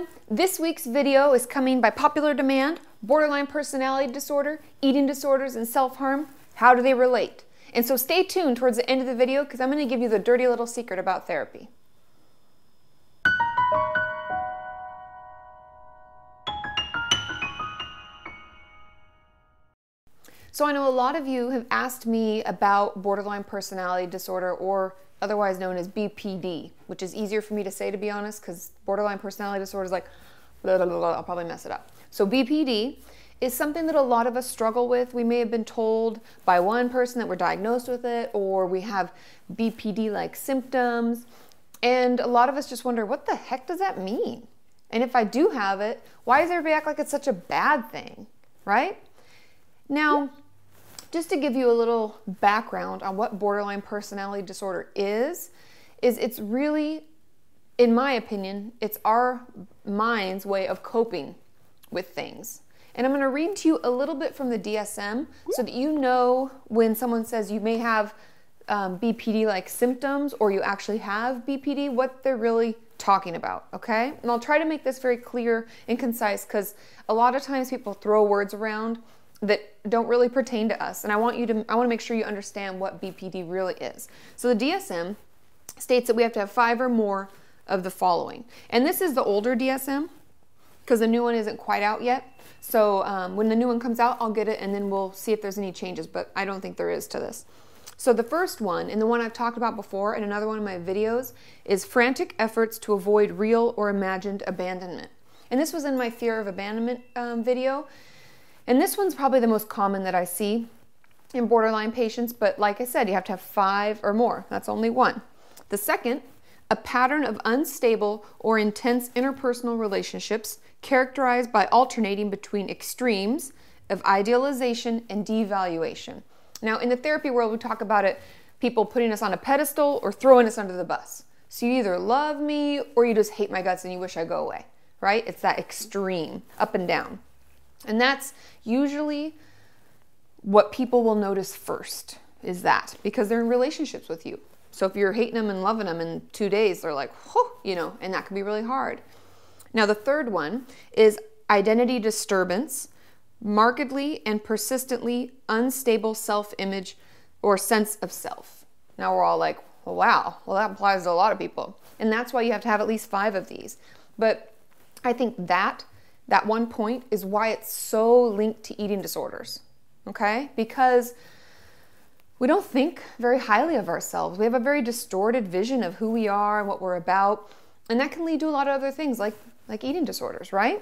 everyone. This week's video is coming by popular demand. Borderline personality disorder, eating disorders, and self-harm. How do they relate? And so stay tuned towards the end of the video because I'm going to give you the dirty little secret about therapy. So I know a lot of you have asked me about borderline personality disorder or otherwise known as BPD, which is easier for me to say to be honest because borderline personality disorder is like blah, blah, blah, I'll probably mess it up. So BPD is something that a lot of us struggle with. We may have been told by one person that we're diagnosed with it or we have BPD like symptoms. And a lot of us just wonder, what the heck does that mean? And if I do have it, why does everybody act like it's such a bad thing, right? Now, just to give you a little background on what borderline personality disorder is, is it's really, in my opinion, it's our mind's way of coping with things. And I'm going to read to you a little bit from the DSM so that you know when someone says you may have um, BPD like symptoms or you actually have BPD, what they're really talking about, okay? And I'll try to make this very clear and concise because a lot of times people throw words around that don't really pertain to us. And I want you to I want to make sure you understand what BPD really is. So the DSM states that we have to have five or more of the following. And this is the older DSM because the new one isn't quite out yet. So um, when the new one comes out, I'll get it and then we'll see if there's any changes, but I don't think there is to this. So the first one, and the one I've talked about before in another one of my videos, is frantic efforts to avoid real or imagined abandonment. And this was in my fear of abandonment um, video. And this one's probably the most common that I see in borderline patients, but like I said, you have to have five or more. That's only one. The second, a pattern of unstable or intense interpersonal relationships characterized by alternating between extremes of idealization and devaluation. Now, in the therapy world, we talk about it people putting us on a pedestal or throwing us under the bus. So you either love me or you just hate my guts and you wish I go away, right? It's that extreme, up and down. And that's usually what people will notice first is that because they're in relationships with you. So if you're hating them and loving them in two days, they're like, you know, and that can be really hard. Now, the third one is identity disturbance, markedly and persistently unstable self image or sense of self. Now we're all like, well, wow, well, that applies to a lot of people. And that's why you have to have at least five of these. But I think that that one point is why it's so linked to eating disorders, okay? Because we don't think very highly of ourselves. We have a very distorted vision of who we are and what we're about, and that can lead to a lot of other things like, like eating disorders, right?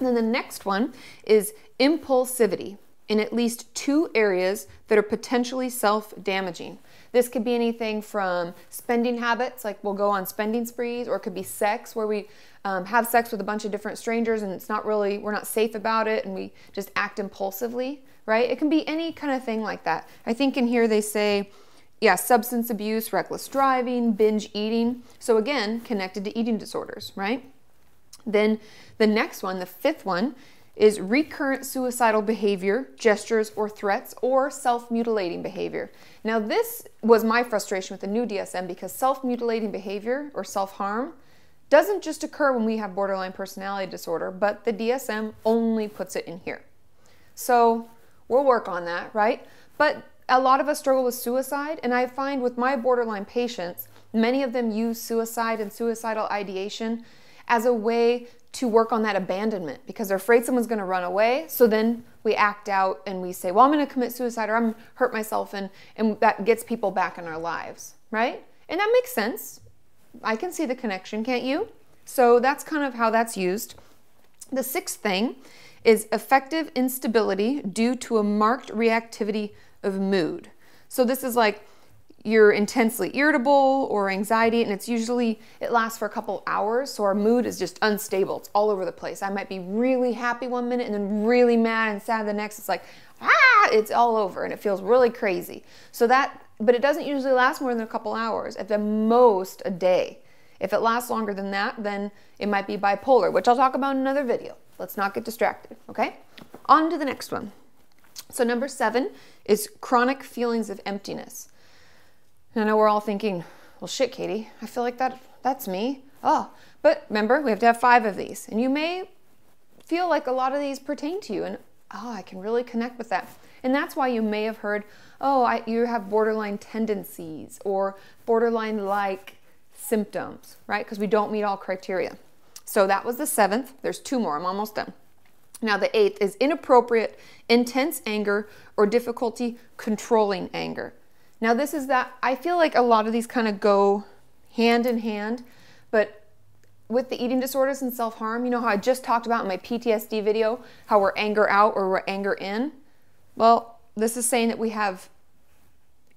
And then the next one is impulsivity in at least two areas that are potentially self damaging. This could be anything from spending habits, like we'll go on spending sprees, or it could be sex, where we um, have sex with a bunch of different strangers and it's not really, we're not safe about it and we just act impulsively, right? It can be any kind of thing like that. I think in here they say, yeah, substance abuse, reckless driving, binge eating. So again, connected to eating disorders, right? Then the next one, the fifth one, is recurrent suicidal behavior, gestures or threats, or self mutilating behavior. Now, this was my frustration with the new DSM because self mutilating behavior or self harm doesn't just occur when we have borderline personality disorder, but the DSM only puts it in here. So we'll work on that, right? But a lot of us struggle with suicide, and I find with my borderline patients, many of them use suicide and suicidal ideation as a way to work on that abandonment because they're afraid someone's going to run away. So then we act out and we say, "Well, I'm going to commit suicide or I'm hurt myself," and and that gets people back in our lives, right? And that makes sense. I can see the connection, can't you? So that's kind of how that's used. The sixth thing is affective instability due to a marked reactivity of mood. So this is like you're intensely irritable or anxiety and it's usually it lasts for a couple hours so our mood is just unstable. It's all over the place. I might be really happy one minute and then really mad and sad the next. It's like ah it's all over and it feels really crazy. So that but it doesn't usually last more than a couple hours at the most a day. If it lasts longer than that then it might be bipolar which i'll talk about in another video. Let's not get distracted okay? On to the next one. So number seven is chronic feelings of emptiness I know we're all thinking, well, shit, Katie, I feel like that that's me. Oh, but remember, we have to have five of these. And you may feel like a lot of these pertain to you. And oh, I can really connect with that. And that's why you may have heard, oh, I, you have borderline tendencies or borderline like symptoms, right? Because we don't meet all criteria. So that was the seventh. There's two more. I'm almost done. Now, the eighth is inappropriate, intense anger, or difficulty controlling anger. Now, this is that I feel like a lot of these kind of go hand in hand, but with the eating disorders and self harm, you know how I just talked about in my PTSD video how we're anger out or we're anger in? Well, this is saying that we have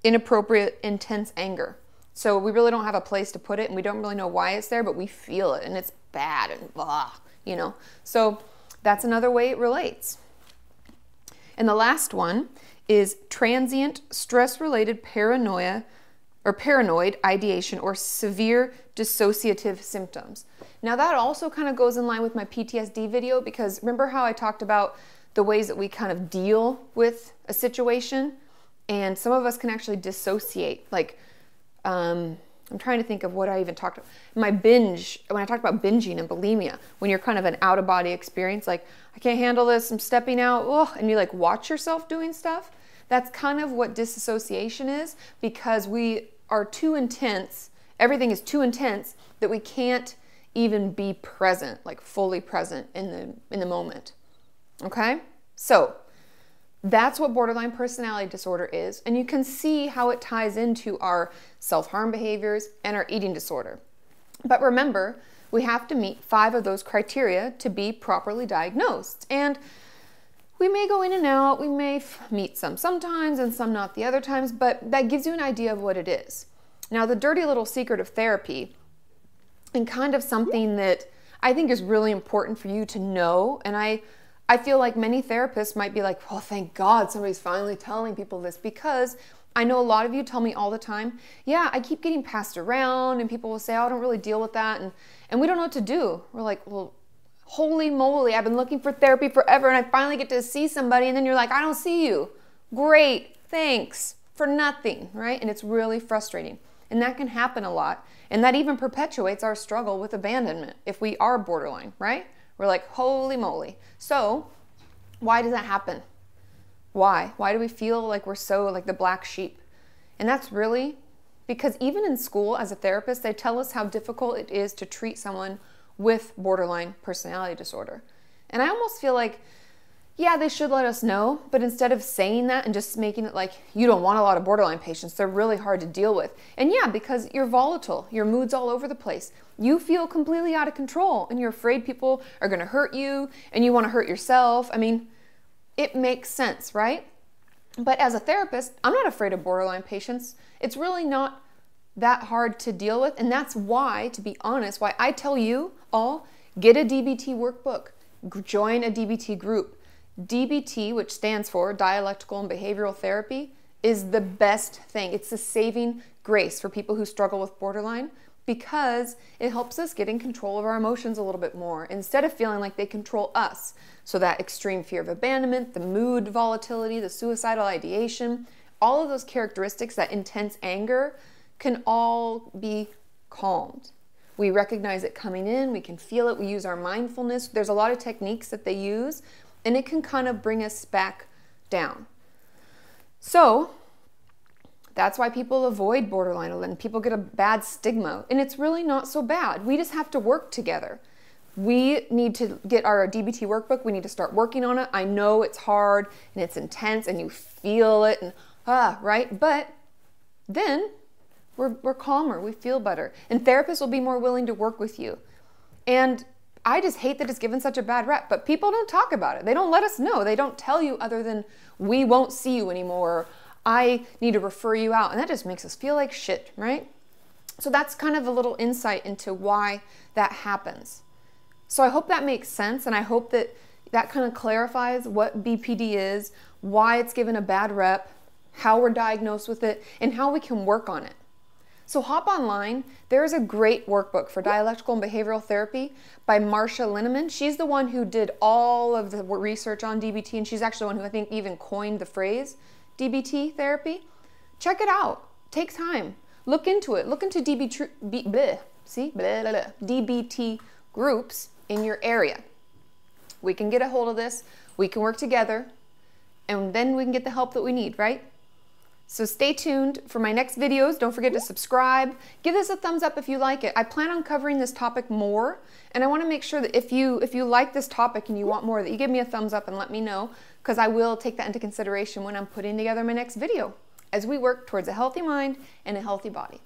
inappropriate, intense anger. So we really don't have a place to put it and we don't really know why it's there, but we feel it and it's bad and blah, you know? So that's another way it relates. And the last one is transient stress related paranoia or paranoid ideation or severe dissociative symptoms. Now, that also kind of goes in line with my PTSD video because remember how I talked about the ways that we kind of deal with a situation? And some of us can actually dissociate. Like, um, I'm trying to think of what I even talked about. My binge, when I talked about binging and bulimia, when you're kind of an out of body experience, like, I can't handle this, I'm stepping out, oh, and you like watch yourself doing stuff. That's kind of what disassociation is because we are too intense, everything is too intense that we can't even be present, like fully present in the in the moment. Okay? So, that's what borderline personality disorder is, and you can see how it ties into our self-harm behaviors and our eating disorder. But remember, we have to meet 5 of those criteria to be properly diagnosed. And we may go in and out, we may meet some sometimes and some not the other times, but that gives you an idea of what it is. Now, the dirty little secret of therapy and kind of something that I think is really important for you to know. And I, I feel like many therapists might be like, well, thank God somebody's finally telling people this because I know a lot of you tell me all the time, yeah, I keep getting passed around, and people will say, oh, I don't really deal with that. And, and we don't know what to do. We're like, well, holy moly, I've been looking for therapy forever, and I finally get to see somebody, and then you're like, I don't see you. Great, thanks for nothing, right? And it's really frustrating. And that can happen a lot. And that even perpetuates our struggle with abandonment if we are borderline, right? We're like, holy moly. So, why does that happen? Why? Why do we feel like we're so like the black sheep? And that's really because even in school as a therapist, they tell us how difficult it is to treat someone with borderline personality disorder. And I almost feel like yeah, they should let us know, but instead of saying that and just making it like you don't want a lot of borderline patients, they're really hard to deal with. And yeah, because you're volatile, your mood's all over the place. You feel completely out of control and you're afraid people are going to hurt you and you want to hurt yourself. I mean, it makes sense, right? But as a therapist, I'm not afraid of borderline patients. It's really not that hard to deal with. And that's why, to be honest, why I tell you all get a DBT workbook, join a DBT group DBT, which stands for Dialectical and Behavioral Therapy, is the best thing. It's the saving grace for people who struggle with borderline because it helps us get in control of our emotions a little bit more instead of feeling like they control us. So, that extreme fear of abandonment, the mood volatility, the suicidal ideation, all of those characteristics, that intense anger, can all be calmed. We recognize it coming in, we can feel it, we use our mindfulness. There's a lot of techniques that they use and it can kind of bring us back down. So, that's why people avoid borderline and people get a bad stigma. And it's really not so bad. We just have to work together. We need to get our DBT workbook. We need to start working on it. I know it's hard and it's intense and you feel it and ah, right? But then we're, we're calmer, we feel better. And therapists will be more willing to work with you. And I just hate that it's given such a bad rep, but people don't talk about it. They don't let us know. They don't tell you other than we won't see you anymore. I need to refer you out. And that just makes us feel like shit, right? So that's kind of a little insight into why that happens. So I hope that makes sense and I hope that that kind of clarifies what BPD is, why it's given a bad rep, how we're diagnosed with it, and how we can work on it. So hop online. There is a great workbook for dialectical and behavioral therapy by Marsha Linehan. She's the one who did all of the research on DBT, and she's actually the one who I think even coined the phrase DBT therapy. Check it out. Take time. Look into it. Look into DBT. bleh, see, blah, blah, DBT groups in your area. We can get a hold of this, we can work together, and then we can get the help that we need, right? So stay tuned for my next videos. Don't forget to subscribe. Give this a thumbs up if you like it. I plan on covering this topic more, and I want to make sure that if you if you like this topic and you want more, that you give me a thumbs up and let me know, because I will take that into consideration when I'm putting together my next video as we work towards a healthy mind and a healthy body.